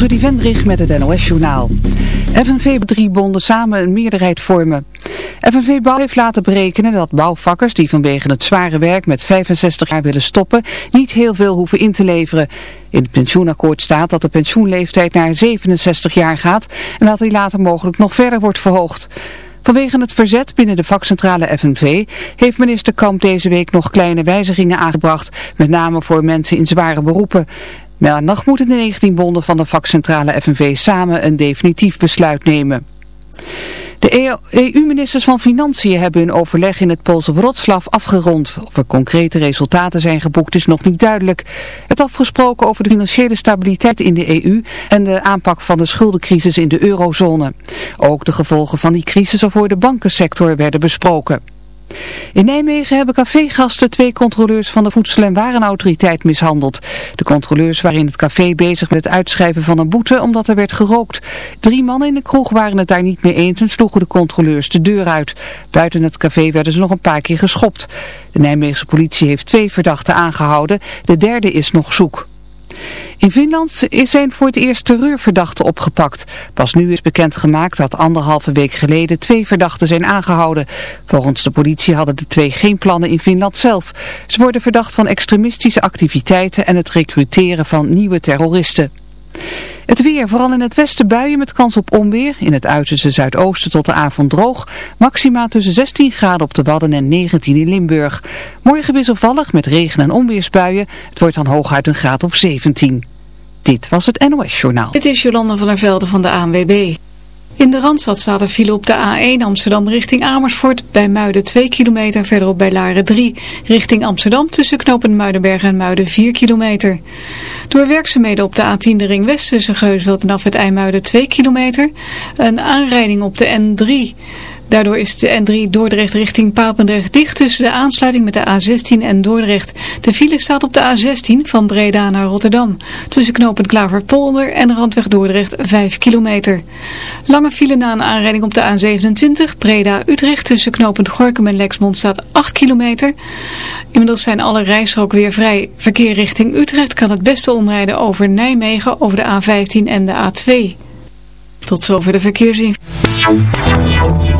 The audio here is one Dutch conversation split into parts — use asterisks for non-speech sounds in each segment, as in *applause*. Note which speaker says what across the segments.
Speaker 1: Trudy Vendrich met het NOS-journaal. FNV drie bonden samen een meerderheid vormen. FNV Bouw heeft laten berekenen dat bouwvakkers die vanwege het zware werk met 65 jaar willen stoppen, niet heel veel hoeven in te leveren. In het pensioenakkoord staat dat de pensioenleeftijd naar 67 jaar gaat en dat die later mogelijk nog verder wordt verhoogd. Vanwege het verzet binnen de vakcentrale FNV heeft minister Kamp deze week nog kleine wijzigingen aangebracht, met name voor mensen in zware beroepen. Maandag moeten de 19 bonden van de vakcentrale FNV samen een definitief besluit nemen. De EU-ministers van Financiën hebben hun overleg in het Poolse Wroclaw afgerond. Of er concrete resultaten zijn geboekt is nog niet duidelijk. Het afgesproken over de financiële stabiliteit in de EU en de aanpak van de schuldencrisis in de eurozone. Ook de gevolgen van die crisis voor de bankensector werden besproken. In Nijmegen hebben cafégasten twee controleurs van de Voedsel- en Warenautoriteit mishandeld. De controleurs waren in het café bezig met het uitschrijven van een boete omdat er werd gerookt. Drie mannen in de kroeg waren het daar niet mee eens en sloegen de controleurs de deur uit. Buiten het café werden ze nog een paar keer geschopt. De Nijmeegse politie heeft twee verdachten aangehouden. De derde is nog zoek. In Finland zijn voor het eerst terreurverdachten opgepakt. Pas nu is bekendgemaakt dat anderhalve week geleden twee verdachten zijn aangehouden. Volgens de politie hadden de twee geen plannen in Finland zelf. Ze worden verdacht van extremistische activiteiten en het recruteren van nieuwe terroristen. Het weer, vooral in het westen buien met kans op onweer. In het uiterste zuidoosten tot de avond droog. Maxima tussen 16 graden op de Wadden en 19 in Limburg. Morgen wisselvallig met regen- en onweersbuien. Het wordt dan hooguit een graad of 17. Dit was het NOS Journaal.
Speaker 2: Dit is Jolanda van der Velde van de ANWB. In de Randstad staat er file op de A1 Amsterdam richting Amersfoort. Bij Muiden 2 kilometer, verderop bij Laren 3. Richting Amsterdam tussen knopen Muidenberg en Muiden 4 kilometer. Door werkzaamheden op de A10 de ring west tussen Geusveld en af het IJmuiden 2 kilometer. Een aanrijding op de N3 Daardoor is de N3 Dordrecht richting Papendrecht dicht tussen de aansluiting met de A16 en Dordrecht. De file staat op de A16 van Breda naar Rotterdam. Tussen knooppunt Klaverpolder en Randweg Dordrecht 5 kilometer. Lange file na een aanrijding op de A27 Breda-Utrecht tussen knooppunt Gorkum en Lexmond staat 8 kilometer. Inmiddels zijn alle rijstroken weer vrij. Verkeer richting Utrecht kan het beste omrijden over Nijmegen over de A15 en de A2. Tot zover de verkeersinformatie.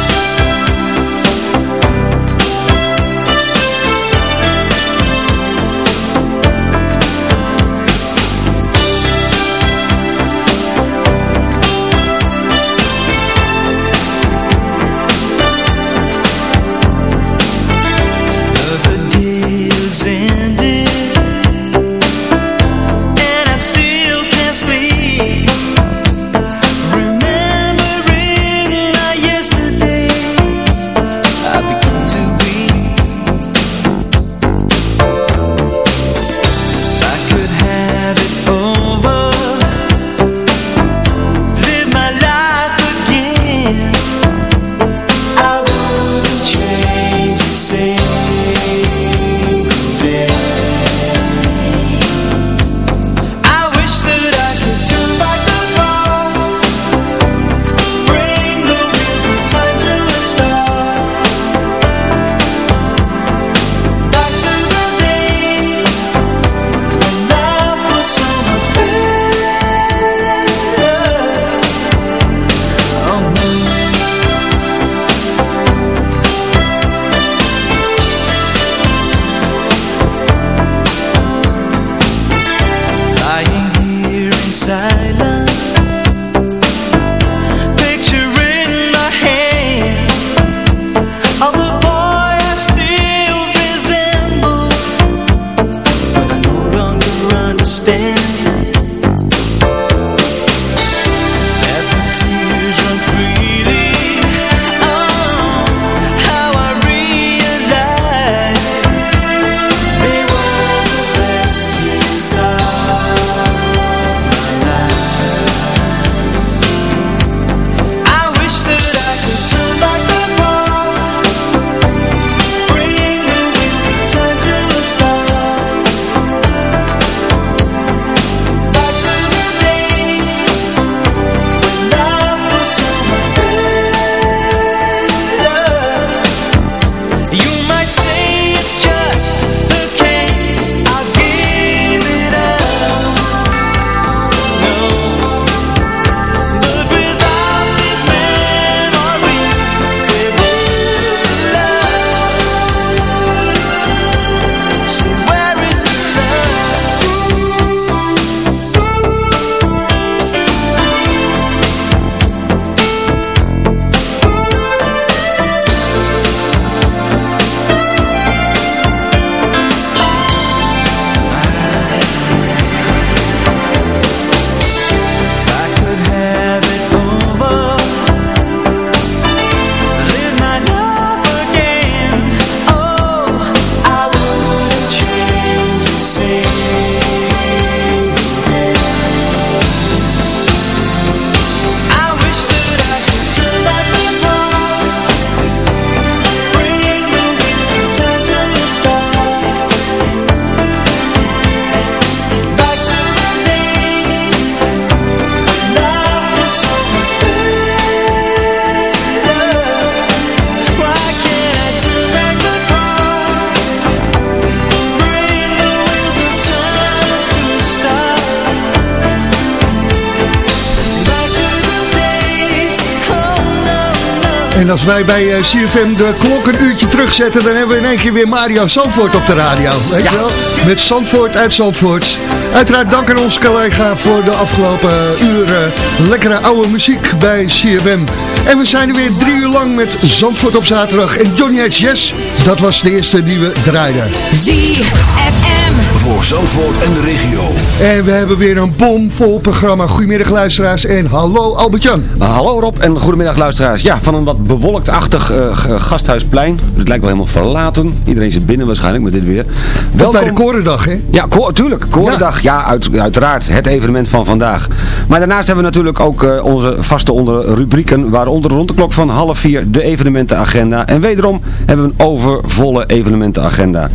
Speaker 3: Als wij bij uh, CFM de klok een uurtje terugzetten, dan hebben we in één keer weer Mario Zandvoort op de radio. Weet je wel? Met Zandvoort uit Zandvoort. Uiteraard dank aan onze collega voor de afgelopen uren lekkere oude muziek bij CFM. En we zijn er weer drie uur lang met Zandvoort op zaterdag. En Johnny H. Yes, dat was de eerste die we draaiden.
Speaker 4: ZFM. Voor Zandvoort en de regio.
Speaker 3: En we hebben weer een bomvol programma. Goedemiddag luisteraars en hallo Albert-Jan.
Speaker 5: hallo Rob en goedemiddag luisteraars. Ja, van een wat bewolkt-achtig uh, gasthuisplein. Het lijkt wel helemaal verlaten. Iedereen zit binnen waarschijnlijk met dit weer.
Speaker 3: Welkom bij de Korendag, hè?
Speaker 5: Ja, ko tuurlijk. Korendag. Ja, uit, uiteraard. Het evenement van vandaag. Maar daarnaast hebben we natuurlijk ook uh, onze vaste onder rubrieken. Waaronder rond de klok van half vier de evenementenagenda. En wederom hebben we een overvolle evenementenagenda.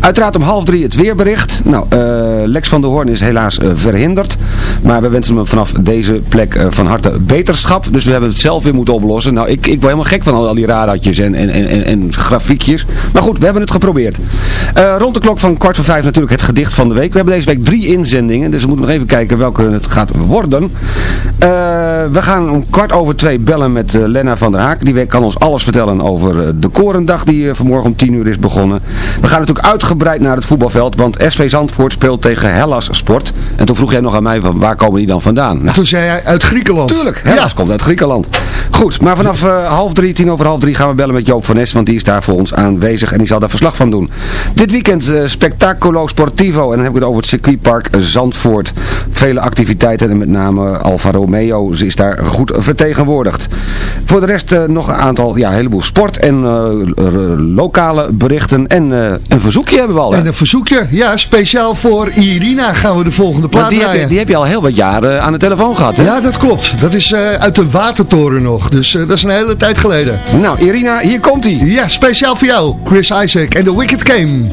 Speaker 5: Uiteraard om half drie het weerbericht. Nou, uh, Lex van der Hoorn is helaas verhinderd. Maar we wensen hem vanaf deze plek van harte beterschap. Dus we hebben het zelf weer moeten oplossen. Nou, ik, ik word helemaal gek van al, die radartjes en, en, en, en grafiekjes. Maar goed, we hebben het geprobeerd. Rond de klok van kwart voor vijf natuurlijk het gedicht van de week. We hebben deze week drie inzendingen. Dus we moeten nog even kijken welke het gaat worden. We gaan om kwart over twee bellen met Lena van der Haak. Die kan ons alles vertellen over de Korendag die vanmorgen om tien uur is begonnen. We gaan natuurlijk uitgebreid naar het voetbalveld. Want SV Zandvoort speelt tegen Hellas Sport. En toen vroeg jij nog aan mij, waar komen die dan vandaan?
Speaker 3: Nou, toen zei hij uit Griekenland.
Speaker 5: Tuurlijk, Hellas ja. komt uit Griekenland. Goed, maar vanaf uh, half drie, tien over half drie gaan we bellen met Joop van Nes, want die is daar voor ons aanwezig en die zal daar verslag van doen. Dit weekend uh, Spectaculo Sportivo en dan heb ik het over het circuitpark Zandvoort. Vele activiteiten en met name Alfa Romeo is daar goed vertegenwoordigd. Voor de rest uh, nog een aantal, ja, een heleboel sport en lokale berichten en een verzoekje hebben we al.
Speaker 3: En een verzoekje, ja, speciaal voor Irina gaan we de volgende plaat
Speaker 5: die
Speaker 3: draaien.
Speaker 5: Heb je, die heb je al heel wat jaren aan de telefoon gehad, hè?
Speaker 3: Ja, dat klopt. Dat is uit de Watertoren nog. Dus uh, dat is een hele tijd geleden.
Speaker 5: Nou, Irina, hier komt hij.
Speaker 3: Ja, speciaal voor jou. Chris Isaac en The Wicked Game.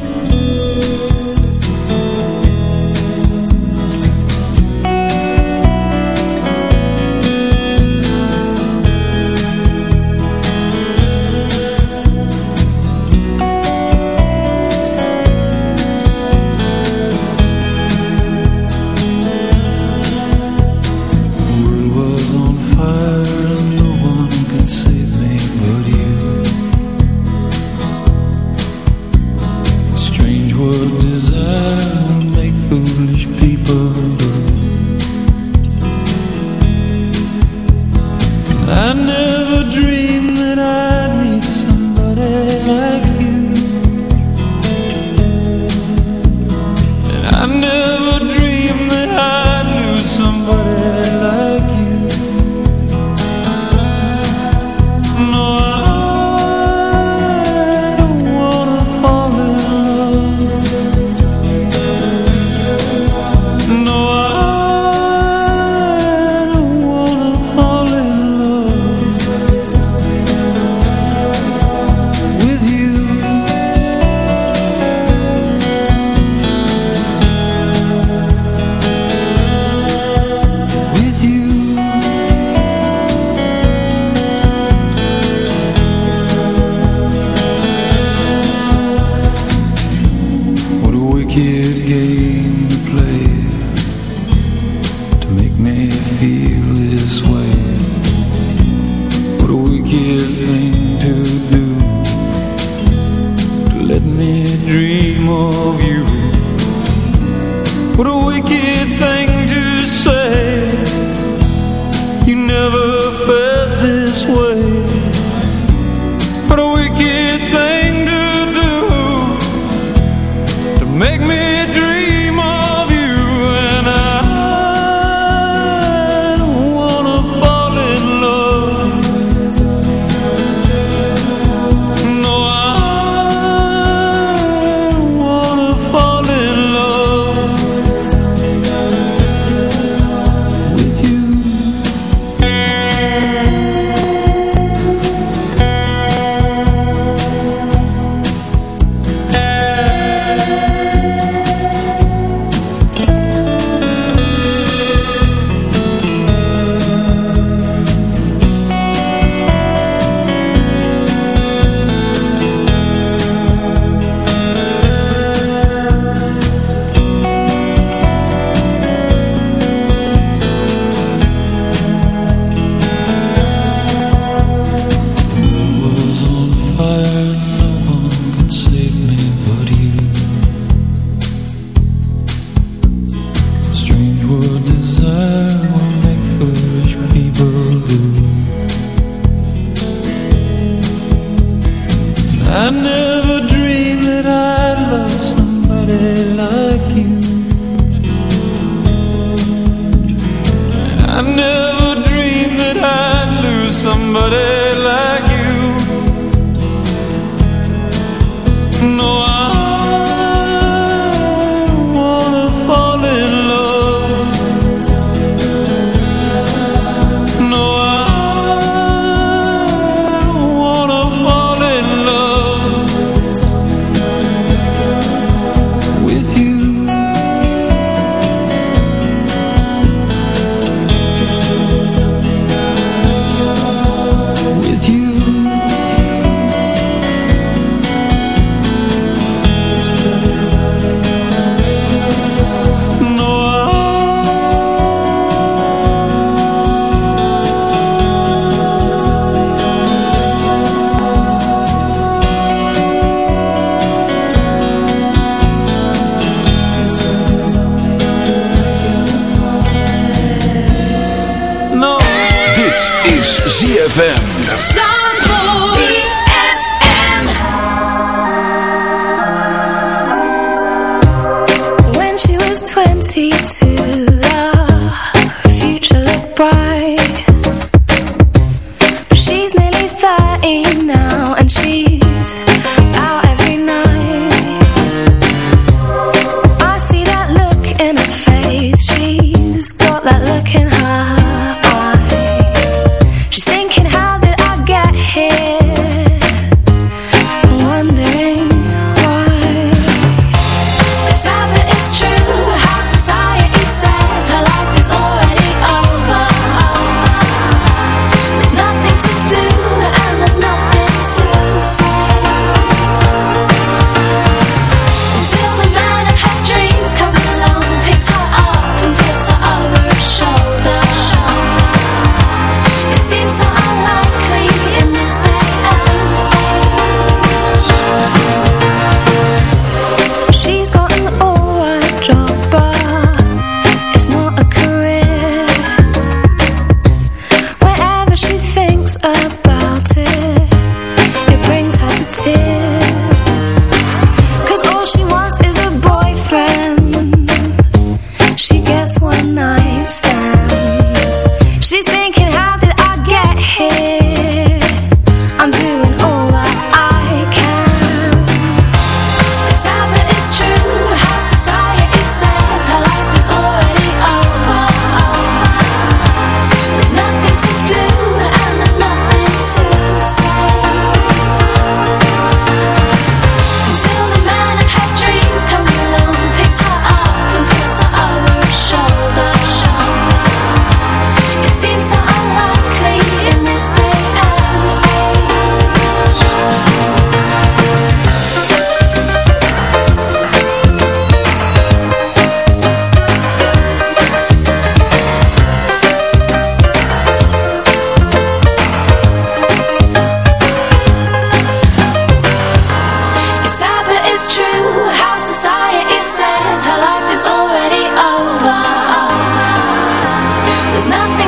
Speaker 6: care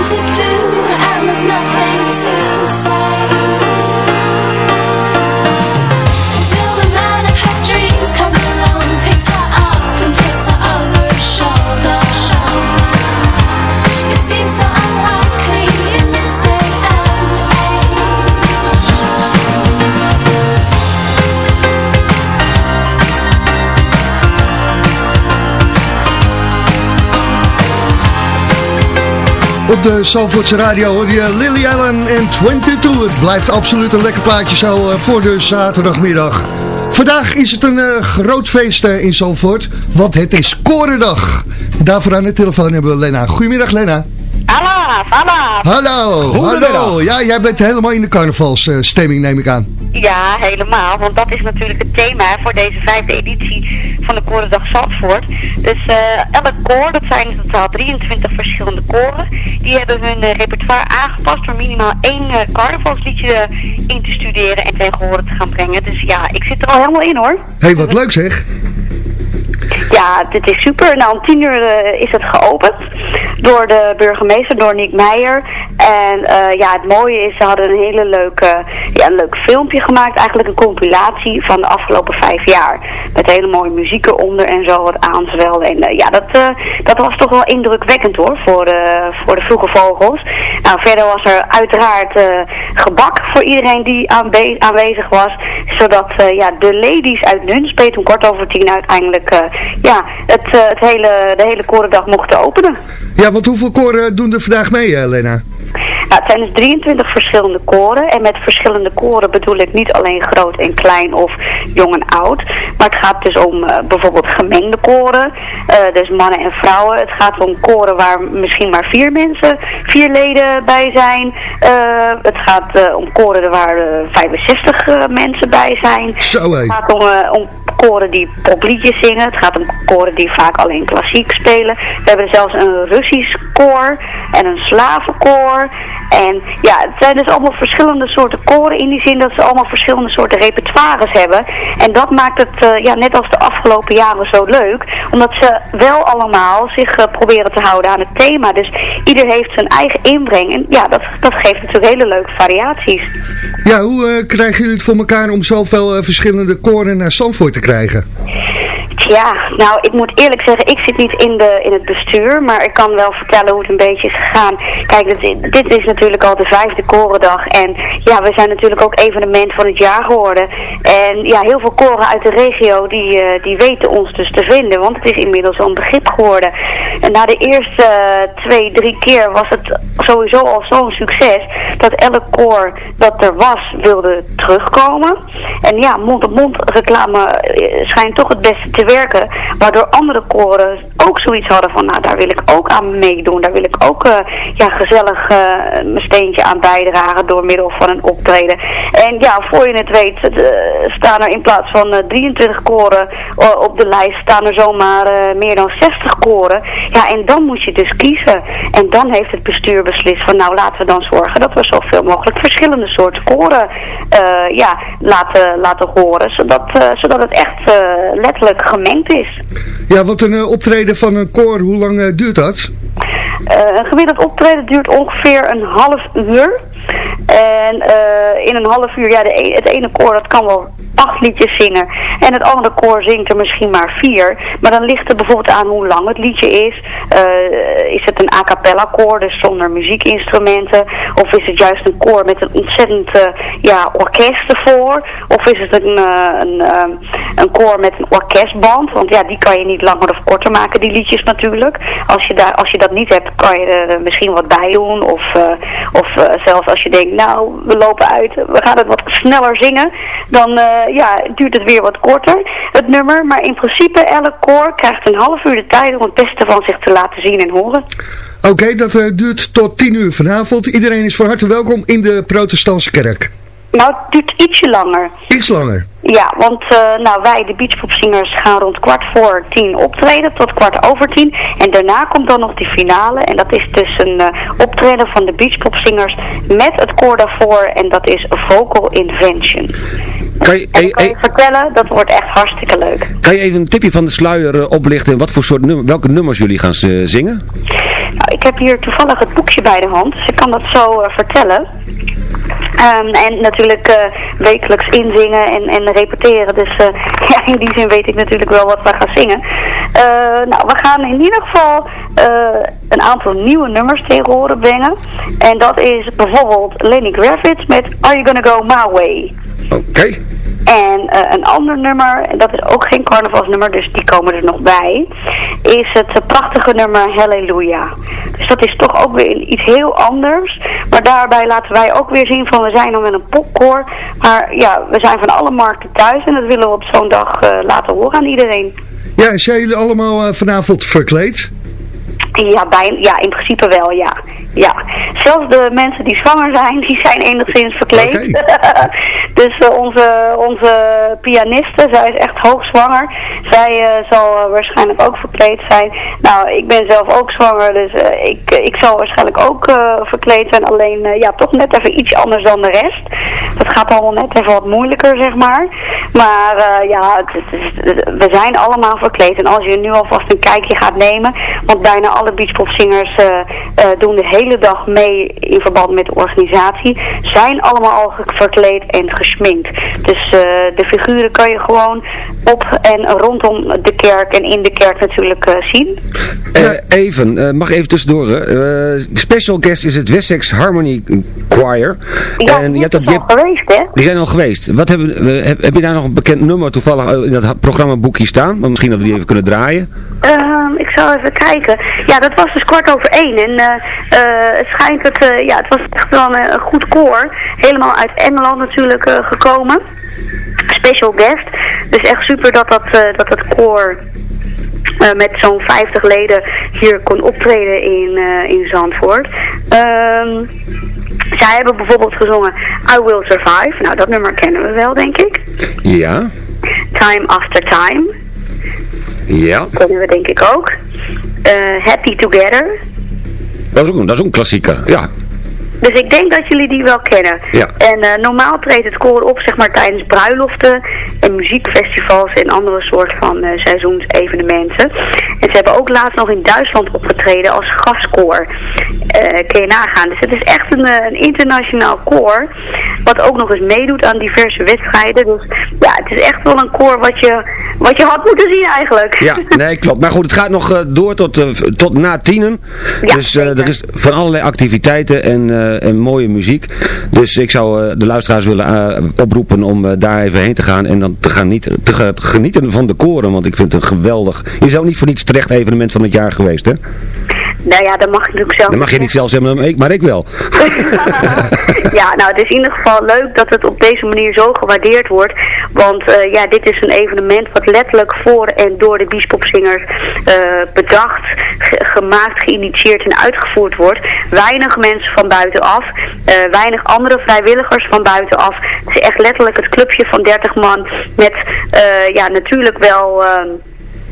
Speaker 6: 每次
Speaker 7: Op de Zalvoortse radio hoor je Lily Allen en 22. Het blijft absoluut een lekker plaatje zo eh, voor de zaterdagmiddag. Vandaag is het een eh, groot feest eh, in Zalvoort, want het is Korendag. Daarvoor aan de telefoon hebben we Lena. Goedemiddag Lena.
Speaker 8: Hallo, hallo.
Speaker 7: Hallo,
Speaker 8: Goedemiddag.
Speaker 7: hallo. Ja, jij bent helemaal in de carnavalsstemming neem ik aan.
Speaker 8: Ja, helemaal. Want dat is natuurlijk het thema voor deze vijfde editie van de Korendag Zandvoort. Dus eh elk koor, dat zijn in totaal 23 verschillende koren, die hebben hun eh, repertoire aangepast door minimaal één eh, carnavalsliedje in te studeren en tegen horen te gaan brengen. Dus ja, ik zit er al helemaal in hoor.
Speaker 7: Hé, hey, wat leuk zeg.
Speaker 8: Ja, dit is super. Nou, om tien uur is het geopend door de burgemeester, door Nick Meijer. En eh, ja, het mooie is, ze hadden een hele leuke, ja, een leuk filmpje gemaakt. Eigenlijk een compilatie van de afgelopen vijf jaar. Met hele mooie muziek eronder en zo, wat aanzwelde. En eh, ja, dat, eh, dat was toch wel indrukwekkend hoor, voor de, voor de vroege vogels. Nou, verder was er uiteraard gebak voor iedereen die aanwezig was. Zodat ja, de ladies uit Nunspeet om kwart over tien uiteindelijk ja, het, het hele, de hele korendag mochten openen.
Speaker 7: Ja, want hoeveel koren doen er vandaag mee, Lena?
Speaker 8: Nou, het zijn dus 23 verschillende koren. En met verschillende koren bedoel ik niet alleen groot en klein of jong en oud. Maar het gaat dus om eh, bijvoorbeeld gemengde koren. eh, dus mannen en vrouwen. Het gaat om koren waar misschien maar vier mensen, vier leden bij zijn. Eh, het gaat om koren waar eh, 65 eh, mensen bij zijn.
Speaker 7: Zo.
Speaker 8: Het gaat om, om koren die popliedjes zingen. Het gaat om koren die vaak alleen klassiek spelen. We hebben zelfs een Russisch koor en een slavenkoor. En ja, het zijn dus allemaal verschillende soorten koren in die zin dat ze allemaal verschillende soorten repertoires hebben. En dat maakt het, eh, ja, net als de afgelopen jaren zo leuk, omdat ze wel allemaal zich eh, proberen te houden aan het thema. Dus ieder heeft zijn eigen inbreng. En ja, dat, dat geeft natuurlijk hele leuke variaties.
Speaker 7: Ja, hoe eh, krijgen jullie het voor elkaar om zoveel verschillende koren naar Zandvoort te krijgen?
Speaker 8: Ja, nou, ik moet eerlijk zeggen, ik zit niet in, de, in het bestuur, maar ik kan wel vertellen hoe het een beetje is gegaan. Kijk, dit, dit is natuurlijk al de vijfde korendag en ja, we zijn natuurlijk ook evenement van het jaar geworden. En ja, heel veel koren uit de regio, die, eh, die weten ons dus te vinden, want het is inmiddels al een begrip geworden. En na de eerste eh, twee, drie keer was het sowieso al zo'n succes, dat elk koor dat er was, wilde terugkomen. En ja, mond-op-mond reclame eh, schijnt toch het beste te werken. Waardoor andere koren ook zoiets hadden van, nou daar wil ik ook aan meedoen. Daar wil ik ook eh, ja, gezellig eh, mijn steentje aan bijdragen door middel van een optreden. En ja, voor je het weet eh, staan er in plaats van eh, 23 koren op de lijst, staan er zomaar meer dan 60 koren. Ja, en dan moet je dus kiezen. En dan heeft het bestuur beslist van, nou laten we dan zorgen dat we zoveel mogelijk verschillende soorten koren ja, laten, laten horen. Zodat, zodat het echt letterlijk gemengd is.
Speaker 7: Ja, want een eh, optreden van een koor, hoe lang eh, duurt dat?
Speaker 8: Eh, een gemiddeld optreden duurt ongeveer een half uur. En eh, in een half uur, ja, de e- het ene koor dat kan wel acht liedjes zingen. En het andere koor zingt er misschien maar vier. Maar dan ligt het bijvoorbeeld aan hoe lang het liedje is. Eh, is het een a cappella koor, dus zonder muziekinstrumenten? Of is het juist een koor met een ontzettend eh, ja, orkest ervoor? Of is het een, een, een koor met een orkestband? Want ja, die kan je niet langer of korter maken, die liedjes natuurlijk. Als je, daar, als je dat niet hebt, kan je er misschien wat bij doen. Of, of zelfs als je denkt, nou, we lopen uit, we gaan het wat sneller zingen. Dan eh, ja, duurt het weer wat korter, het nummer. Maar in principe, elk koor krijgt een half uur de tijd om het beste van zich te laten zien en horen.
Speaker 7: Oké, dat eh, duurt tot 10 uur vanavond. Iedereen is van harte welkom in de protestantse kerk.
Speaker 8: Nou, het duurt ietsje langer.
Speaker 7: Iets langer.
Speaker 8: Ja, want eh, nou, wij, de Beachpopzingers, gaan rond kwart voor tien optreden tot kwart over tien. En daarna komt dan nog die finale. En dat is dus een eh, optreden van de Beachpopzingers met het koor daarvoor. En dat is Vocal Invention.
Speaker 5: Kan je,
Speaker 8: En ik kan je vertellen, dat wordt echt hartstikke leuk.
Speaker 5: kan je even een tipje van de sluier eh, oplichten wat voor soort nummer, welke nummers jullie gaan zingen?
Speaker 8: Nou, ik heb hier toevallig het boekje bij de hand, dus ik kan dat zo vertellen. Ehm, en natuurlijk eh, wekelijks inzingen en, en repeteren. Dus eh, *laughs* ja, in die zin weet ik natuurlijk wel wat we gaan zingen. Eh, nou, we gaan in ieder geval een aantal nieuwe nummers tegen horen brengen. En dat is bijvoorbeeld Lenny Kravitz met Are You Gonna Go My Way?
Speaker 5: Oké.
Speaker 8: En een ander nummer, en dat is ook geen carnavalsnummer, dus die komen er nog bij, is het prachtige nummer Halleluja. Dus dat is toch ook weer iets heel anders. Maar daarbij laten wij ook weer zien van we zijn dan met een popcore. Maar ja, we zijn van alle markten thuis en dat willen we op zo'n dag eh, laten horen aan iedereen.
Speaker 7: Ja, zijn jullie allemaal eh, vanavond verkleed?
Speaker 8: Ja, bij, ja, in principe wel, ja. Ja. Zelfs de mensen die zwanger zijn, die zijn enigszins verkleed. *laughs* dus eh, onze, onze pianiste, zij is echt hoogzwanger. Zij eh, zal eh, waarschijnlijk ook verkleed zijn. Nou, ik ben zelf ook zwanger, dus ik, ik zal waarschijnlijk ook verkleed zijn. Alleen, ja, toch net even iets anders dan de rest. Dat gaat allemaal net even wat moeilijker, zeg maar. Maar ja, het, we zijn allemaal verkleed. En als je nu alvast een kijkje gaat nemen, want bijna alle beachpopzingers doen de hele dag mee in verband met de organisatie, zijn allemaal al verkleed en gesminkt. Dus eh, de figuren kan je gewoon op en rondom de kerk en in de kerk natuurlijk eh, zien.
Speaker 5: Eh, even, mag even tussendoor. special guest is het Wessex Harmony Choir.
Speaker 8: Ja,
Speaker 5: en
Speaker 8: die
Speaker 5: je hebt
Speaker 8: al
Speaker 5: hebt-
Speaker 8: geweest, hè?
Speaker 5: die zijn al geweest. Wat hebben, we- heb, heb je daar nog een bekend nummer toevallig in dat programmaboekje staan? Want misschien dat we die even kunnen draaien.
Speaker 8: Ehm, ik zal even kijken. Ja, dat was dus kwart over één. En het schijnt dat, eh, ja, het was echt wel een, een goed koor. Helemaal uit Engeland natuurlijk eh, gekomen. Special guest. Dus echt super dat, dat, eh, dat koor eh, met zo'n 50 leden hier kon optreden in, eh, in Zandvoort. Ehm, zij hebben bijvoorbeeld gezongen I Will Survive. Nou, dat nummer kennen we wel, denk ik.
Speaker 5: Ja.
Speaker 8: Time After Time
Speaker 5: Ja.
Speaker 8: kennen we denk ik ook. Eh, Happy Together.
Speaker 5: Dat is ook, een- dat is ook een klassieker. Ja.
Speaker 8: Dus ik denk dat jullie die wel kennen.
Speaker 5: Ja.
Speaker 8: En eh, normaal treedt het koor op zeg maar tijdens bruiloften en muziekfestivals en andere soort van eh, seizoensevenementen. En ze hebben ook laatst nog in Duitsland opgetreden als gastkoor. Eh kun je nagaan. Dus het is echt een, eh, een internationaal koor. Wat ook nog eens meedoet aan diverse wedstrijden. Dus ja, het is echt wel een koor wat je, wat je had moeten zien eigenlijk.
Speaker 5: Ja, *laughs* nee, klopt. Maar goed, het gaat nog eh, door tot, tot na tienen.
Speaker 8: Ja,
Speaker 5: dus er is van allerlei activiteiten en, en mooie muziek. Dus ik zou de luisteraars willen oproepen om daar even heen te gaan. En dan te, gaan niet, te genieten van de koren. Want ik vind het geweldig... Je ook niet voor niets terecht evenement van het jaar geweest, hè?
Speaker 8: Nou ja, dat mag je natuurlijk zelf
Speaker 5: Dat mag je niet zelf zeggen, maar ik, maar ik wel. *laughs*
Speaker 8: ja, nou, het is in ieder geval leuk dat het op deze manier zo gewaardeerd wordt. Want eh, ja, dit is een evenement wat letterlijk voor en door de biespopzingers eh, bedacht, ge- gemaakt, geïnitieerd en uitgevoerd wordt. Weinig mensen van buitenaf, eh weinig andere vrijwilligers van buitenaf. Het is echt letterlijk het clubje van 30 man met ja, natuurlijk wel...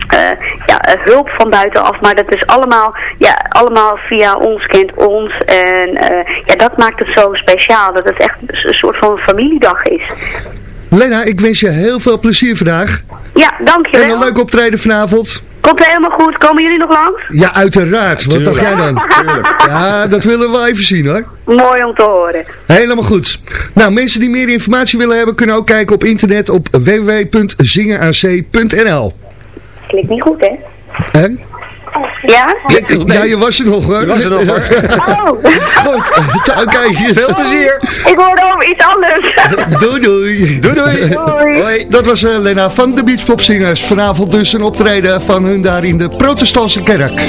Speaker 8: eh, ja, eh, hulp van buitenaf, maar dat is allemaal, ja, allemaal via ons kent ons. En eh, ja, dat maakt het zo speciaal, dat het echt een soort van familiedag is.
Speaker 7: Lena, ik wens je heel veel plezier vandaag.
Speaker 8: Ja, dankjewel.
Speaker 7: En een leuk optreden vanavond.
Speaker 8: Komt helemaal goed. Komen jullie nog langs?
Speaker 7: Ja, uiteraard. Wat dacht jij dan?
Speaker 8: Tuurlijk.
Speaker 7: Ja, dat willen we wel even zien hoor.
Speaker 8: Mooi om te horen.
Speaker 7: Helemaal goed. Nou, mensen die meer informatie willen hebben, kunnen ook kijken op internet op www.zingenac.nl.
Speaker 8: Klinkt niet goed, hè?
Speaker 7: Hè?
Speaker 8: Ja?
Speaker 7: Ja, je was er nog hoor.
Speaker 5: Je was er nog, hoor.
Speaker 8: Oh.
Speaker 7: Goed. Oké.
Speaker 5: Veel plezier.
Speaker 8: Ik hoorde over iets anders.
Speaker 7: Doei doei.
Speaker 5: Doei doei.
Speaker 8: Doei.
Speaker 7: Dat was eh, Lena van de Beachpopzingers. Vanavond dus een optreden van hun daar in de protestantse kerk.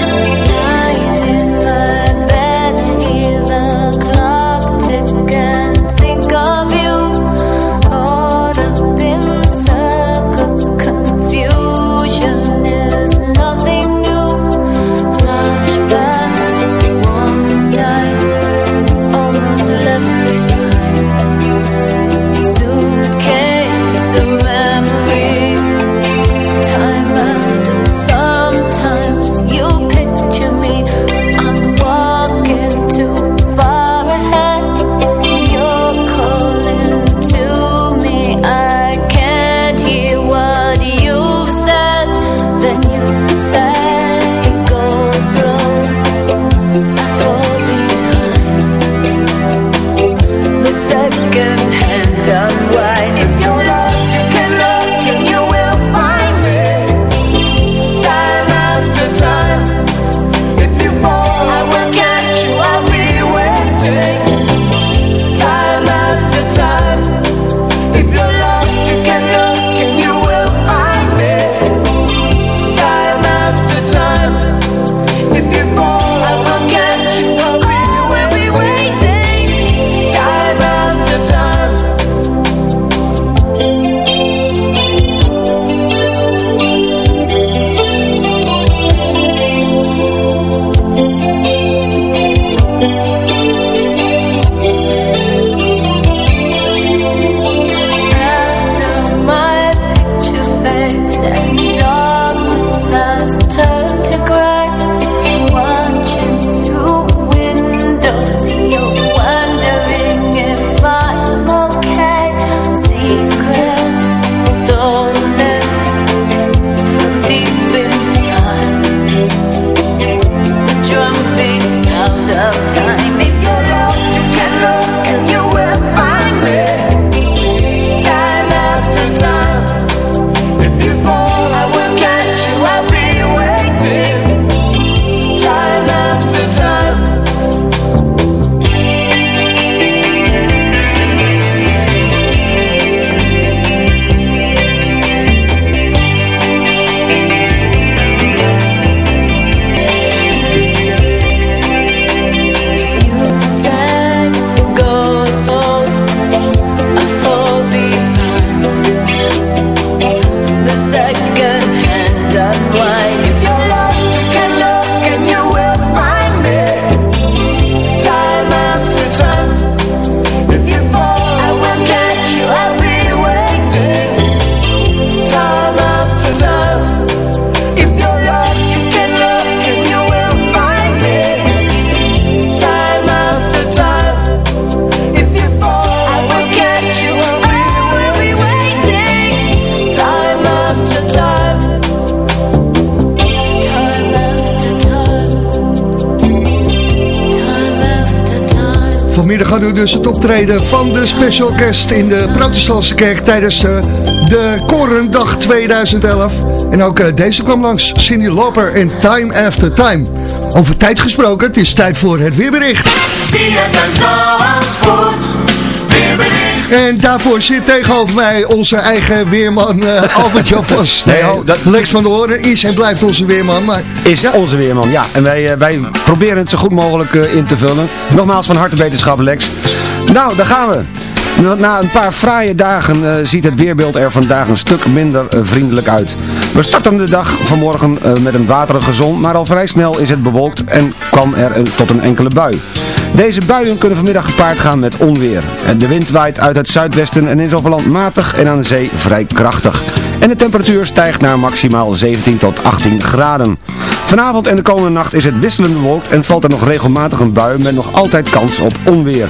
Speaker 7: Optreden van de special guest in de protestantse kerk tijdens uh, de Korendag 2011. En ook uh, deze kwam langs, Cindy Lauper en Time After Time. Over tijd gesproken, het is tijd voor het weerbericht. En daarvoor zit tegenover mij onze eigen weerman uh, Albert-Jan *laughs* Vos. Nee, oh, dat... Lex van der Hoorn is en blijft onze weerman. Maar...
Speaker 5: Is onze weerman, ja. En wij, wij proberen het zo goed mogelijk uh, in te vullen. Nogmaals van harte wetenschap Lex. Nou, daar gaan we. Na een paar fraaie dagen uh, ziet het weerbeeld er vandaag een stuk minder uh, vriendelijk uit. We starten de dag vanmorgen uh, met een waterige zon, maar al vrij snel is het bewolkt en kwam er tot een enkele bui. Deze buien kunnen vanmiddag gepaard gaan met onweer. De wind waait uit het zuidwesten en is over land matig en aan de zee vrij krachtig. En de temperatuur stijgt naar maximaal 17 tot 18 graden. Vanavond en de komende nacht is het wisselend bewolkt en valt er nog regelmatig een bui met nog altijd kans op onweer.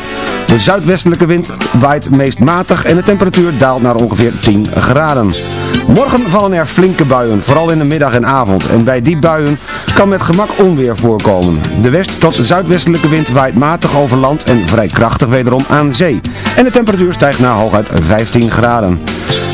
Speaker 5: De zuidwestelijke wind waait meest matig en de temperatuur daalt naar ongeveer 10 graden. Morgen vallen er flinke buien, vooral in de middag en avond. En bij die buien kan met gemak onweer voorkomen. De west- tot zuidwestelijke wind waait matig over land en vrij krachtig wederom aan zee. En de temperatuur stijgt naar hooguit 15 graden.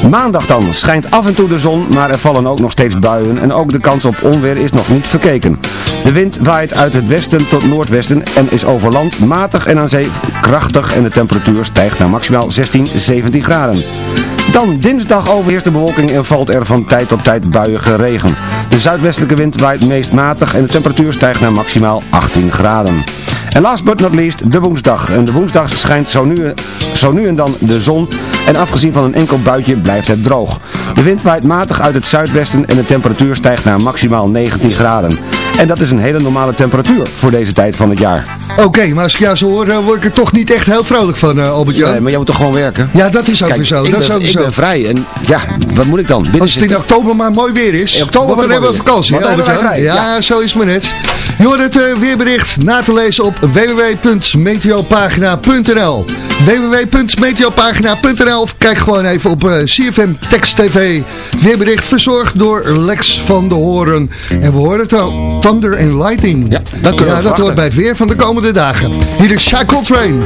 Speaker 5: Maandag dan schijnt af en toe de zon, maar er vallen ook nog steeds buien en ook de kans op onweer is nog niet verkeken. De wind waait uit het westen tot noordwesten en is over land matig en aan zee krachtig en de temperatuur stijgt naar maximaal 16, 17 graden. Dan dinsdag overheerst de bewolking en valt er van tijd tot tijd buiige regen. De zuidwestelijke wind waait meest matig en de temperatuur stijgt naar maximaal 18 graden. En last but not least de woensdag. En de woensdag schijnt zo nu, zo nu en dan de zon en afgezien van een enkel buitje blijft het droog. De wind waait matig uit het zuidwesten en de temperatuur stijgt naar maximaal 19 graden. En dat is een hele normale temperatuur voor deze tijd van het jaar.
Speaker 7: Oké, maar als ik jou zo hoor, word ik er toch niet echt heel vrolijk van, uh, Albert-Jan.
Speaker 5: Nee, maar jij moet toch gewoon werken?
Speaker 7: Ja, dat is ook
Speaker 5: Kijk,
Speaker 7: weer zo.
Speaker 5: Ik,
Speaker 7: dat
Speaker 5: ben,
Speaker 7: is ook
Speaker 5: ik
Speaker 7: zo.
Speaker 5: ben vrij en ja, wat moet ik dan? Binnen
Speaker 7: Als het in
Speaker 5: zitten?
Speaker 7: oktober maar mooi weer is,
Speaker 5: In oktober
Speaker 7: want dan hebben we vakantie.
Speaker 5: wij vrij,
Speaker 7: Ja, zo is het maar net. Je hoort het uh, weerbericht na te lezen op www.meteopagina.nl www.meteopagina.nl of kijk gewoon even op uh, CFM Text TV. Weerbericht verzorgd door Lex van de Horen. En we horen het al, Thunder and Lightning.
Speaker 5: Ja, dat
Speaker 7: ja, dat hoort bij het weer van de komende dagen. Hier is Shy Coltrane.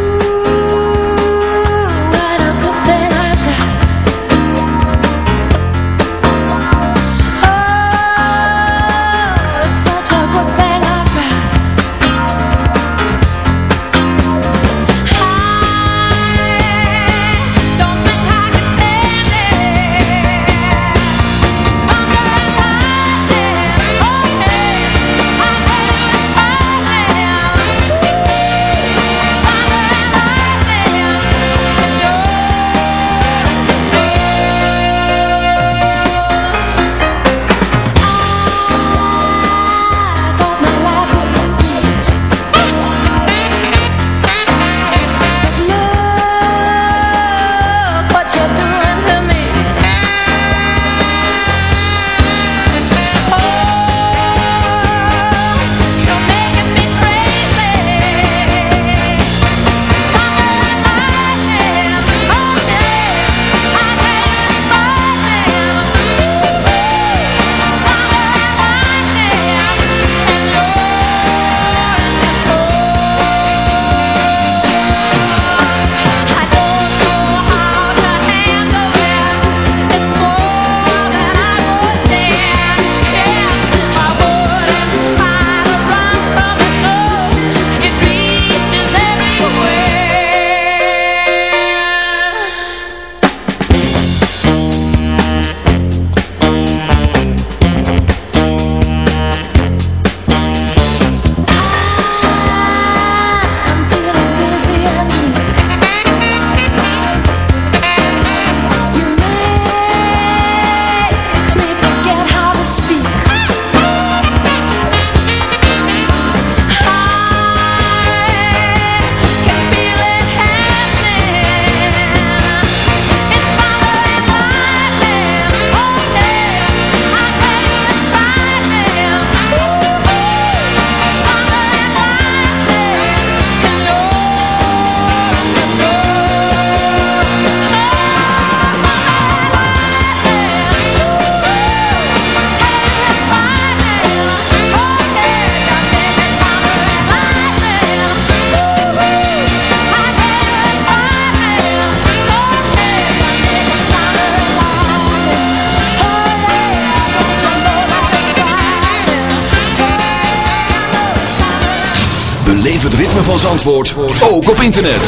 Speaker 4: Internet.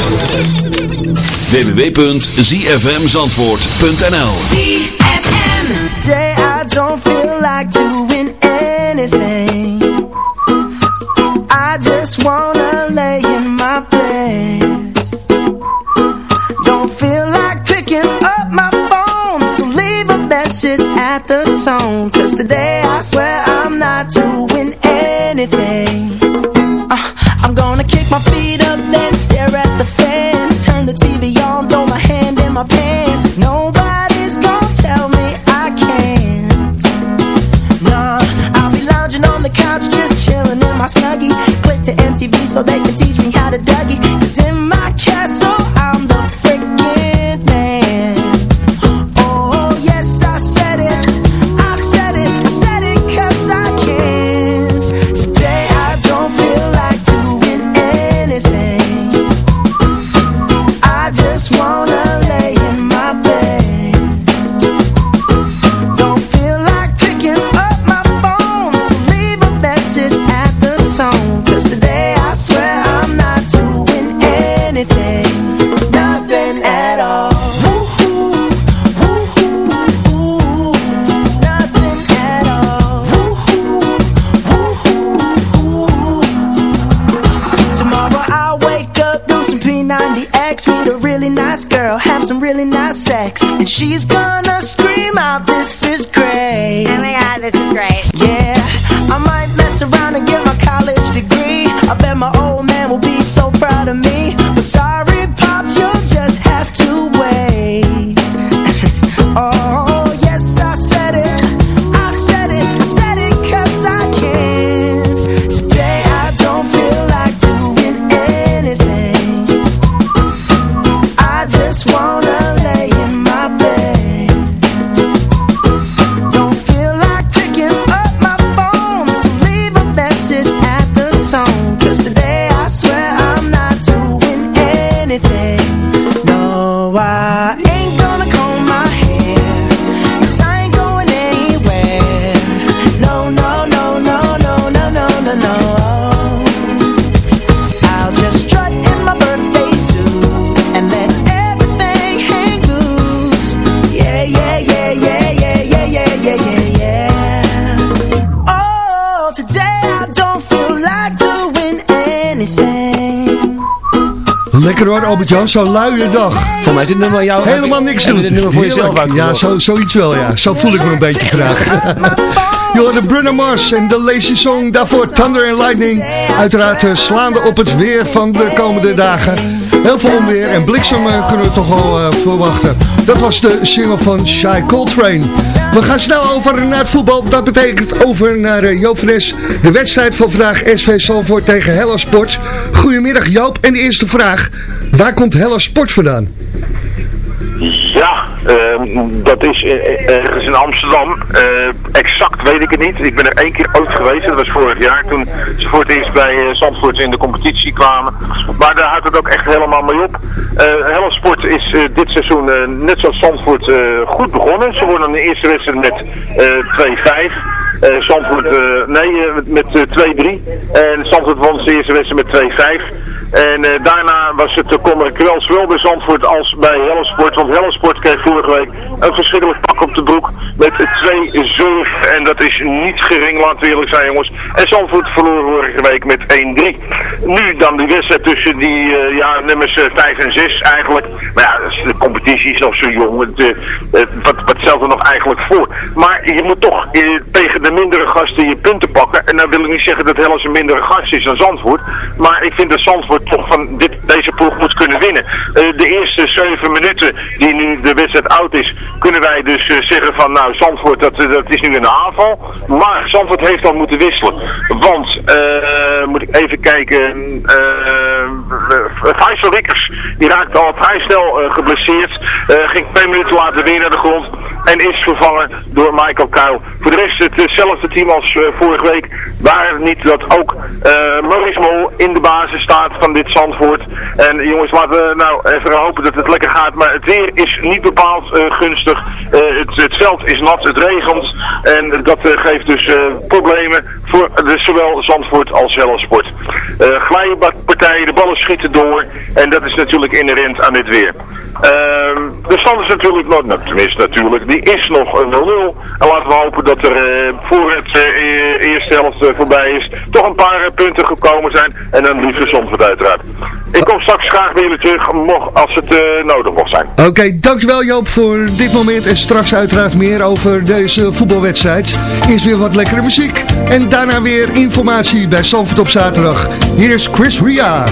Speaker 4: www.zfmzandvoort.nl
Speaker 9: ZFM. Today I don't feel like
Speaker 7: hoor, Albert-Jan, zo'n luie dag.
Speaker 5: Voor mij is dit nummer jou...
Speaker 7: Helemaal niks doen.
Speaker 5: dit nummer voor jezelf.
Speaker 7: Ja, zo, zoiets wel, ja. Zo voel ik me een beetje graag. *laughs* Je de Bruno Mars en de Lazy Song. Daarvoor Thunder and Lightning. Uiteraard eh, slaande op het weer van de komende dagen. Heel veel onweer en bliksem eh, kunnen we toch wel eh, verwachten. Dat was de single van Shy Coltrane. We gaan snel over naar het voetbal. Dat betekent over naar Joop Fres. De wedstrijd van vandaag SV Salvoort tegen Hella Sport. Goedemiddag Joop. En de eerste vraag. Waar komt Hella Sport vandaan?
Speaker 10: Ja, ehm, dat is eh, eh, ergens in Amsterdam. Eh, exact weet ik het niet. Ik ben er één keer ooit geweest, dat was vorig jaar, toen ze voor het eerst bij Zandvoort in de competitie kwamen. Maar daar houdt het ook echt helemaal mee op. Eh Hellensport is dit seizoen, net zoals Zandvoort, goed begonnen. Ze wonnen de eerste wedstrijd met eh 2-5. Eh Zandvoort, eh, nee, eh, met eh, 2-3. En Zandvoort won de eerste wedstrijd met 2-5. En eh, daarna was het uh, kommer en kwel, zowel bij Zandvoort als bij Hellesport. Want Hellesport kreeg vorige week een verschrikkelijk pak op de broek met 2-7. En dat is niet gering, laten we eerlijk zijn jongens. En Zandvoort verloor vorige week met 1-3. Nu dan die wedstrijd tussen die eh, ja, nummers 5 en 6 eigenlijk. Maar ja, de competitie is nog zo jong. Het, eh, wat, wat stelt er nog eigenlijk voor? Maar je moet toch tegen de mindere gasten je punten pakken. En dan wil ik niet zeggen dat Helles een mindere gast is dan Zandvoort. Maar ik vind dat Zandvoort toch van dit, deze ploeg moet kunnen winnen. Eh, de eerste 7 minuten die nu de wedstrijd oud is, kunnen wij dus eh, zeggen van nou Zandvoort dat, eh, dat is nu in de aanval. Maar Zandvoort heeft al moeten wisselen. Want, moet ik even kijken, Faisal Rikkers, die raakte al vrij snel geblesseerd. Ging twee minuten later weer naar de grond. En is vervangen door Michael Kuil. Voor de rest hetzelfde team als eh, vorige week. Waar niet dat ook eh Maurice Mol in de basis staat van dit Zandvoort. En jongens, laten we nou even hopen dat het lekker gaat. Maar het weer is niet bepaald eh, gunstig. Het, het veld is nat, het regent. En dat geeft dus problemen voor dus zowel Zandvoort als Hellensport. Uh, glijpartijen, de ballen schieten door. En dat is natuurlijk inherent aan dit weer. Ehm, de stand is natuurlijk nog, nou, tenminste natuurlijk, die is nog een 0 En laten we hopen dat er voor het eh, eerste helft eh, voorbij is, toch een paar eh, punten gekomen zijn. En dan liefst Zandvoort uiteraard. Ik kom straks graag weer terug, mocht, als het nodig mocht zijn.
Speaker 7: Oké, dankjewel Joop voor dit moment en straks uiteraard meer over deze voetbalwedstrijd. Eerst weer wat lekkere muziek en daarna weer informatie bij Zandvoort op zaterdag. Hier is Chris Ria.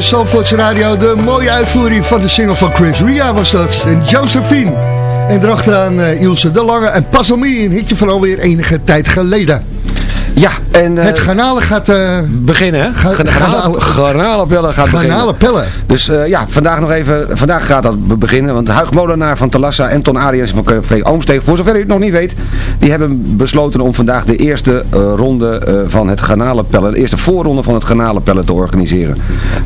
Speaker 7: De Zandvoorts Radio de mooie uitvoering van de single van Chris Ria was dat. En Josephine. En erachteraan uh, Ilse de Lange en Pas Me, een hitje van alweer enige tijd geleden.
Speaker 5: Ja, en...
Speaker 7: het garnalen gaat... Uh,
Speaker 5: beginnen, hè?
Speaker 7: Ga,
Speaker 5: garnalen, garnalenpellen gaat
Speaker 7: garnalenpellen.
Speaker 5: beginnen. Dus uh, ja, vandaag nog even... Vandaag gaat dat beginnen, want Huig Molenaar van Talassa en Ton Ariens van Café Oomsteeg, voor zover u het nog niet weet, die hebben besloten om vandaag de eerste ronde van het garnalenpellen, de eerste voorronde van het garnalenpellen te organiseren.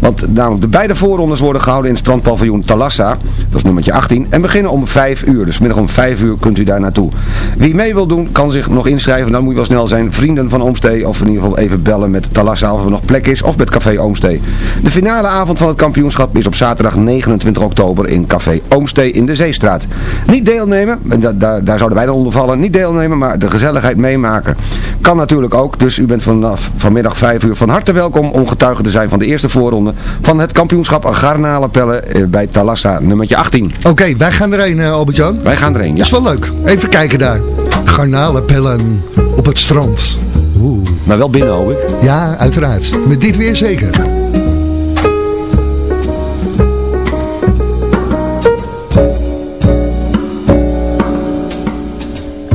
Speaker 5: Want namelijk de beide voorrondes worden gehouden in het strandpaviljoen Talassa, dat is nummertje 18, en beginnen om 5 uur. Dus middag om 5 uur kunt u daar naartoe. Wie mee wil doen, kan zich nog inschrijven, dan moet je wel snel zijn, vrienden van Oomstee of in ieder geval even bellen met Talassa of er nog plek is of met Café Oomstee. De finale avond van het kampioenschap is op zaterdag 29 oktober in Café Oomstee in de Zeestraat. Niet deelnemen, daar, daar, zouden wij dan onder vallen, niet deelnemen, maar de gezelligheid meemaken kan natuurlijk ook. Dus u bent vanaf vanmiddag 5 uur van harte welkom om getuige te zijn van de eerste voorronde van het kampioenschap Garnalenpellen eh, bij Talassa nummertje 18.
Speaker 7: Oké, wij gaan erheen uh, Albert-Jan.
Speaker 5: Wij gaan erheen, ja.
Speaker 7: Dat is wel leuk. Even kijken daar. Garnalenpellen op het strand.
Speaker 5: Oeh. Maar wel binnen hoop ik.
Speaker 7: Ja, uiteraard. Met dit weer zeker.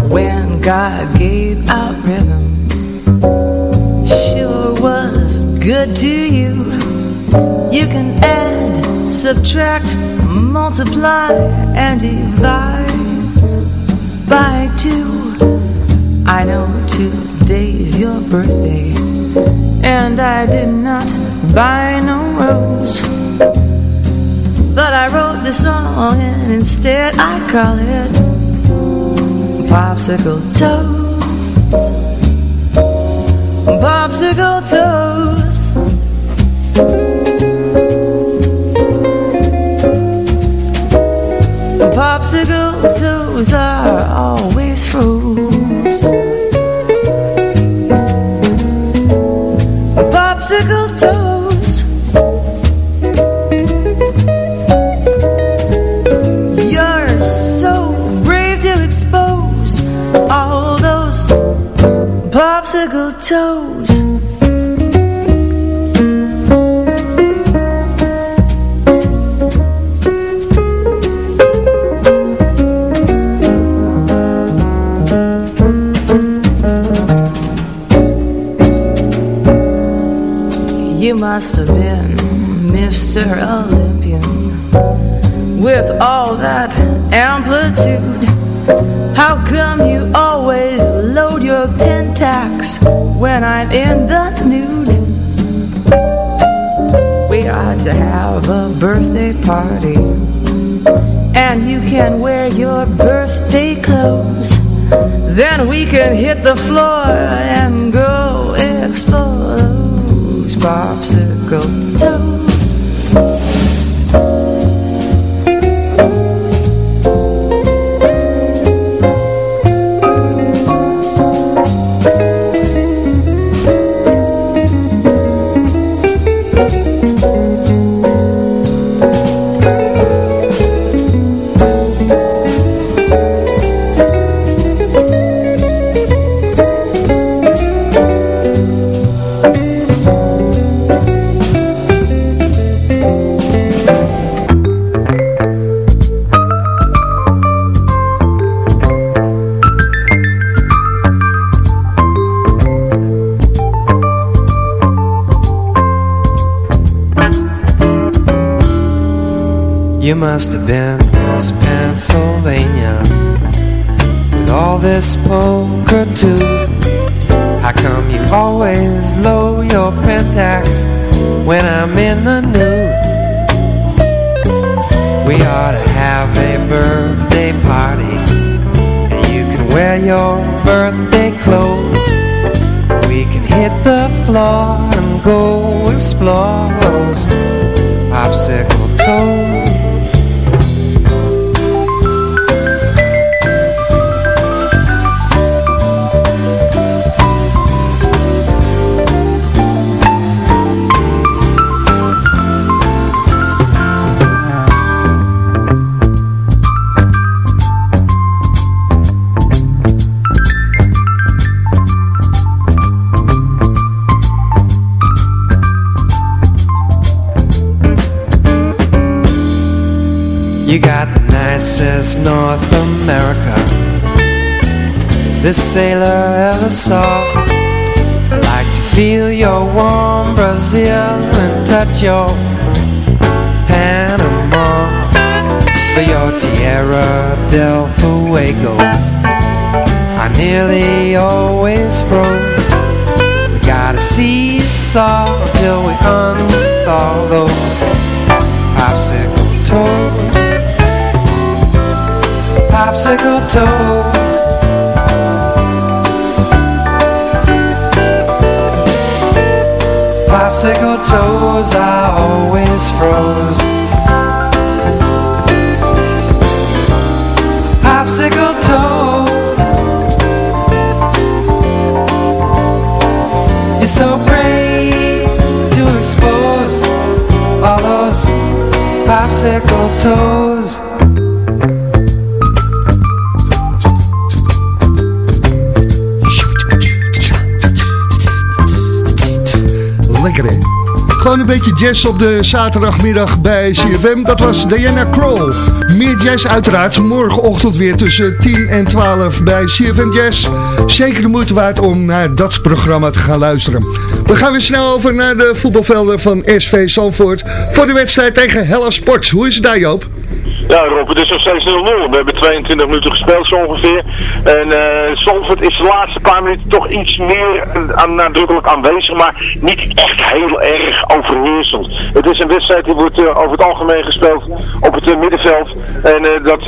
Speaker 9: When God gave out rhythm Sure was good to you You can subtract, multiply and divide by two. I know today's your birthday And I did not buy no rose. But I wrote this song and instead I call it Popsicle Toes. Popsicle Toes Popsicle toes are always froze. Popsicle toes. You're so brave to expose All those popsicle toes must have been Mr. Olympian. With all that amplitude How come you always load your pentax When I'm in the nude? We ought to have a birthday party And you can wear your birthday clothes. Then we can hit the floor and go explore popsicle
Speaker 11: You must have been Miss Pennsylvania With all this poker too. How come you always low your pentax When I'm in the nude We ought to have a birthday party And you can wear your birthday clothes. We can hit the floor and go explore. Those popsicle toes North America. This sailor ever saw. I'd like to feel your warm Brazil And touch your Panama. For your Tierra del Fuegos I nearly always froze. We gotta seesaw Till we unthaw those Popsicle toes Popsicle toes. Popsicle toes I always froze. Popsicle toes. You're so brave to expose All those popsicle toes
Speaker 7: Gewoon een beetje jazz op de zaterdagmiddag bij CFM. Dat was Diana. Meer jazz uiteraard morgenochtend weer tussen 10 en 12 bij CFM Jazz. Zeker de moeite waard om naar dat programma te gaan luisteren. We gaan weer snel over naar de voetbalvelden van SV Zandvoort. Voor de wedstrijd tegen Hella Sports. Hoe is het daar Joop?
Speaker 10: Ja Rob, het is nog steeds 0-0. We hebben 22 minuten gespeeld zo ongeveer. En Zandvoort is de laatste paar minuten toch iets meer aan, nadrukkelijk aanwezig, maar niet echt heel erg overheersend. Het is een wedstrijd die wordt eh, over het algemeen gespeeld op het eh, middenveld. En eh, dat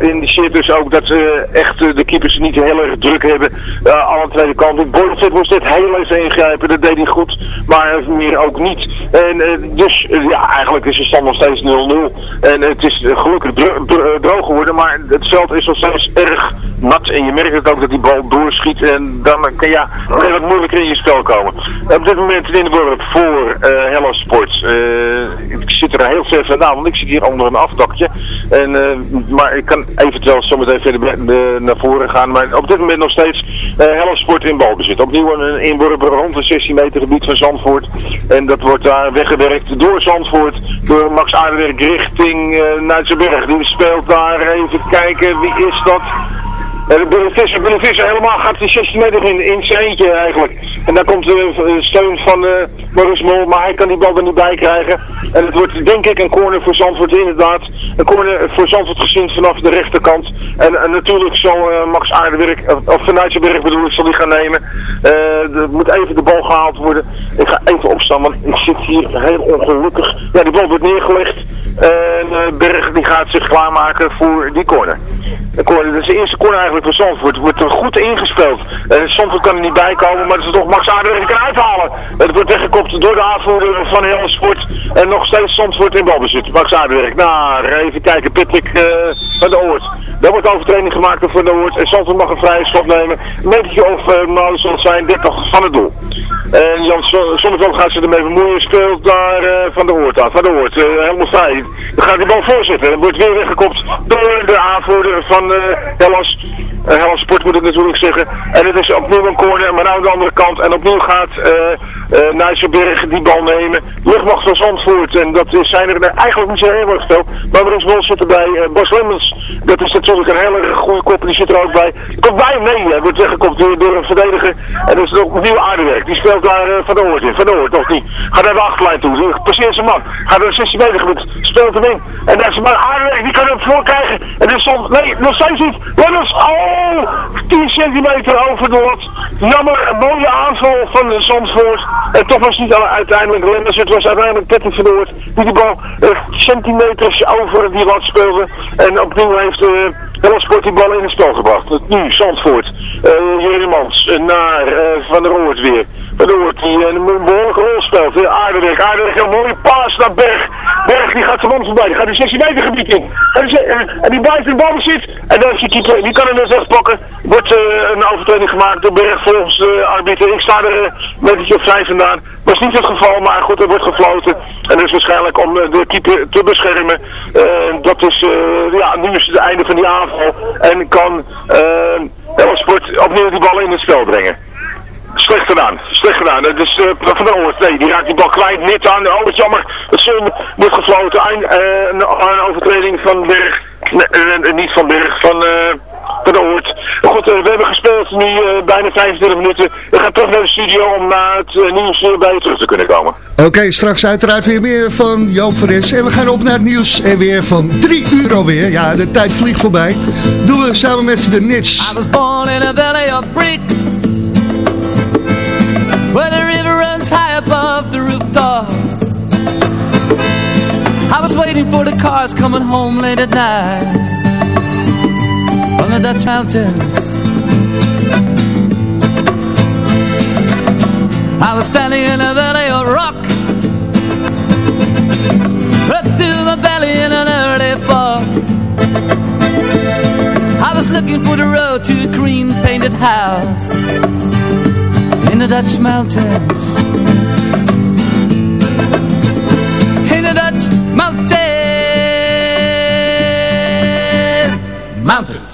Speaker 10: indiceert, dus ook dat ze echt eh, de keepers niet heel erg druk hebben eh, aan de tweede kant. Bonifit moest dit heel even ingrijpen, dat deed hij goed, maar meer ook niet. En eh, dus eh, ja, eigenlijk is de stand nog steeds 0-0. En het is eh, gelukkig dro- dro- droog geworden, maar het veld is nog steeds erg nat. En je merkt het ook dat die bal doorschiet en dan kan, ja, je wat moeilijker in je spel komen. Op dit moment in de voor eh Hello Sports. Eh, ik zit er heel ver vandaan, want ik zit hier onder een afdakje. En, eh, maar ik kan eventueel zometeen verder naar voren gaan. Maar op dit moment nog steeds eh Hello Sport in balbezit. Opnieuw een inworpen rond een 16 meter gebied van Zandvoort. En dat wordt daar weggewerkt door Zandvoort. Door Max Aardenwerk richting uh. Die speelt daar even kijken. Wie is dat? Visser helemaal gaat die 16 meter in, in zijn eentje eigenlijk. En daar komt de uh, steun van uh, Maurice Mol, maar hij kan die bal er niet bij krijgen. En het wordt denk ik een corner voor Zandvoort inderdaad. Een corner voor Zandvoort gezien vanaf de rechterkant. En, en natuurlijk zal Max Aardenwerk, of Van Nijtsenberg bedoel ik, zal die gaan nemen. Er moet even de bal gehaald worden. Ik ga even opstaan, want ik zit hier heel ongelukkig. Ja, die bal wordt neergelegd. En Berg die gaat zich klaarmaken voor die corner. Corner, dat is de eerste corner eigenlijk voor Zandvoort. Wordt er goed ingespeeld. Uh, Zandvoort kan er niet bij komen, maar dat is toch Max Aardenwerk kan uithalen. Het wordt weggekopt door de aanvoerder van heel sport. En nog steeds Zandvoort in balbezit. Max Aardenwerk. Nou, even kijken. Pittlik uh, van de Oort. Daar wordt overtreding gemaakt Van de Oort. En Zandvoort mag een vrije schot nemen. Een of uh, zal zijn 30 van het doel. En Jan Zonneveld gaat ze ermee bemoeien. Speelt daar uh, Van de Oort aan. Van de Oort, uh, helemaal vrij. Dan gaat de bal voorzetten. Dan wordt weer weggekopt door de aanvoerder van uh, Hellas. Uh, Hellas Sport moet ik natuurlijk zeggen. En het is opnieuw een corner, maar nou aan de andere kant. En opnieuw gaat uh, uh, die bal nemen. Luchtmacht van Zandvoort. En dat is, zijn er eigenlijk niet zo heel erg veel. Maar Maurice Mol zit erbij. Uh, Bas Lemmens, dat is natuurlijk een hele goede kop. Die zit er ook bij. Komt bij mee. Hij wordt weggekopt door, door een verdediger. En dat is ook opnieuw aardewerk. Die speelt daar uh, Van Oort in. Van Oort, of niet? Gaat naar de achterlijn toe. Passeert zijn man. Gaat naar de 16 meter. Speelt hem in. En daar is man aardewerk. Die kan hem voor krijgen. En er stond, nee, nog steeds niet. Lemmens, oh! 10 centimeter over de lat. Jammer, een mooie aanval van de Zandvoort. En toch was niet uiteindelijk Lemmers. Het was uiteindelijk van Oort. Die de bal uh, centimeters over die lat speelde. En opnieuw heeft uh, Hellersport die bal in het spel gebracht. Nu Zandvoort. Uh, naar uh, Van der Oort weer. Van der Oort die een behoorlijke rol speelt. Uh, Aardenweg. Aardenweg een mooie paas naar Berg. Berg die gaat zijn man voorbij. Die gaat de 16 meter gebied in. En, die, en die blijft in de bal zit. En dan is die keeper. Die kan hem net wegpakken. Wordt een overtreding gemaakt door Berg volgens de arbiter. Ik sta er met een op vijf vandaan. Dat is niet het geval, maar goed, er wordt gefloten. En dat is waarschijnlijk om de keeper te beschermen. dat is, ja, nu is het einde van die aanval. En kan uh, Sport opnieuw die bal in het spel brengen. Slecht gedaan, slecht gedaan. Dus uh, van de Oort, nee, die raakt die bal kwijt, net aan. Oh, wat jammer, het zon wordt gefloten. eh, een, een overtreding van Berg. Eh, eh, niet van Berg, van, eh van de Oort. Goed, eh, we hebben gespeeld nu eh, bijna 25 minuten. We gaan terug naar de studio om na het eh, nieuws weer bij je terug te kunnen komen.
Speaker 7: Oké, straks uiteraard weer meer van Joop Fres. En we gaan op naar het nieuws en weer van 3 uur alweer. Ja, de tijd vliegt voorbij. Doen we samen met de Nits.
Speaker 12: I was born in a valley of bricks Where the river runs high above the rooftops I was waiting for the cars coming home late at night On the Dutch mountains I was standing in a valley of rock. Up to my belly in an early fog. I was looking for the road to a green painted house. In the Dutch mountains. In the Dutch mountain Mountains